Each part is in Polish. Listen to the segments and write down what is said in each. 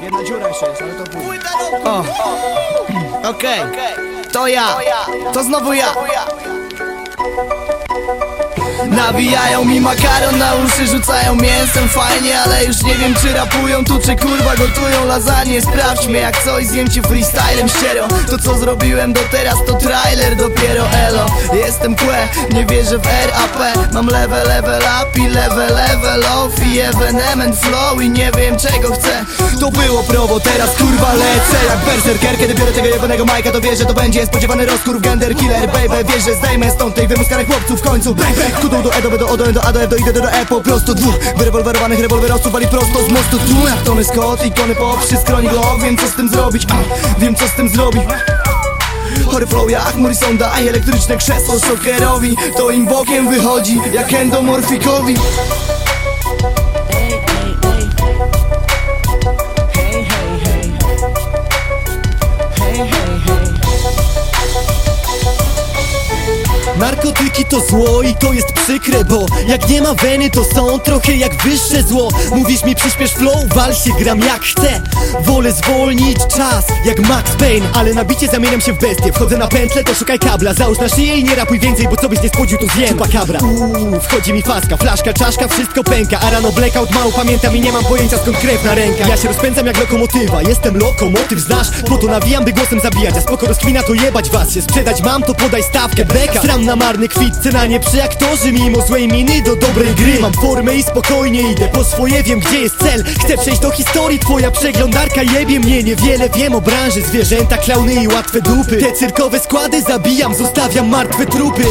Jedna dziura jeszcze jest, ale to później. O, okej, to ja, to znowu ja. Nawijają mi makaron na uszy, rzucają mięsem. Fajnie Ale już nie wiem czy rapują tu, czy kurwa gotują lasagne Sprawdź mnie jak coś, zjem ci freestylem ścierą To co zrobiłem do teraz to trailer dopiero. Elo Jestem kłe, nie wierzę w RAP Mam level, level up i level, level off I evenement flow i nie wiem czego chcę. To było prowo, teraz kurwa lecę. Jak berserker, kiedy biorę tego jebanego majka To wiesz, że to będzie spodziewany rozkurw Gender killer, baby Wiesz, że zdejmę stąd tej wymuskanych chłopców w końcu Kudą do Edo, do Odo, do Ado, F, do Idę, do E Po prostu dwóch wyrewolwerowanych rewolwerowców Wali prosto z mostu. Tu Jak Tony Scott, ikony pop, przy skronik love Wiem co z tym zrobić, a, wiem co z tym zrobić. Chory flow jak Morrisonda, a elektryczne krzesło szokerowi To im bokiem wychodzi, jak endomorfikowi Narkotyki to zło i to jest przykre, bo jak nie ma weny to są trochę jak wyższe zło. Mówisz mi przyspiesz flow, wal się gram jak chcę. Wolę zwolnić czas jak Max Payne Ale na bicie zamieniam się w bestię. Wchodzę na pętlę to szukaj kabla. Załóż na szyję i nie rapuj więcej, bo co byś nie spłodził to zjem. Chupacabra Uuu, wchodzi mi faska, flaszka, czaszka, wszystko pęka. A rano blackout mało pamiętam i nie mam pojęcia skąd krew na rękach. Ja się rozpędzam jak lokomotywa, jestem lokomotyw, znasz? Po to nawijam, by głosem zabijać. A spoko rozkwina to jebać was się. Sprzedać mam to podaj stawkę, beka Sram na marny kwit, cena nie przy aktorze Mimo złej miny do dobrej gry. Mam formę i spokojnie idę po swoje, wiem gdzie jest cel. Chcę przejść do historii, twoja przeglądarka jebie mnie. Niewiele wiem o branży, zwierzęta, klauny i łatwe dupy. Te cyrkowe składy zabijam, zostawiam martwe trupy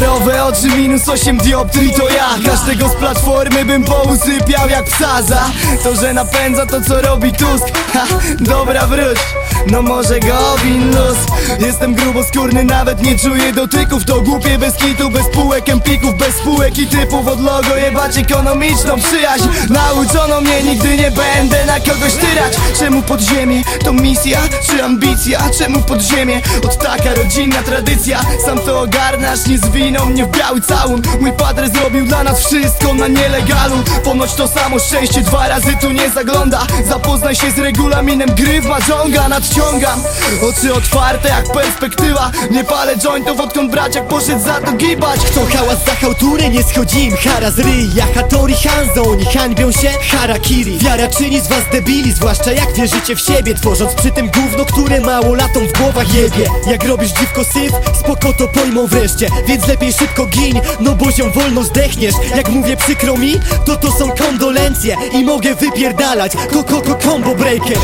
Kolorowe oczy minus 8 dioptrii to ja. Każdego z platformy bym pousypiał jak psa za To, że napędza to co robi Tusk. Ha, Dobra wróć, no może go winus Jestem gruboskórny, nawet nie czuję dotyków. To głupie bez kitu, bez półek empików Bez spółek i typów. Od logo jebać ekonomiczną przyjaźń. Nauczono mnie, nigdy nie będę na kogoś tyrać. Czemu podziemie? To misja czy ambicja? Czemu podziemie? Od taka rodzinna tradycja. Sam to ogarnasz, nie zwinął mnie w biały całun. Mój padre zrobił dla nas wszystko na nielegalu. Ponoć to samo szczęście dwa razy tu nie zagląda. Zapoznaj się z regulaminem gry w Mahjonga Oczy otwarte jak perspektywa. Nie palę jointów odkąd braciak poszedł za to gibać. Chcą hałas za hałturę, nie schodzi im hara z ryj Ja Hattori Hanzo, oni hańbią się Harakiri Wiara czyni z was debili, zwłaszcza jak wierzycie w siebie. Tworząc przy tym gówno, które mało latom w głowach jebie. Jak robisz dziwko syf, spoko to pojmą wreszcie. Więc lepiej szybko gin, no bo się wolno zdechniesz. Jak mówię przykro mi, to to są kondolencje I mogę wypierdalać, ko ko ko combo breaker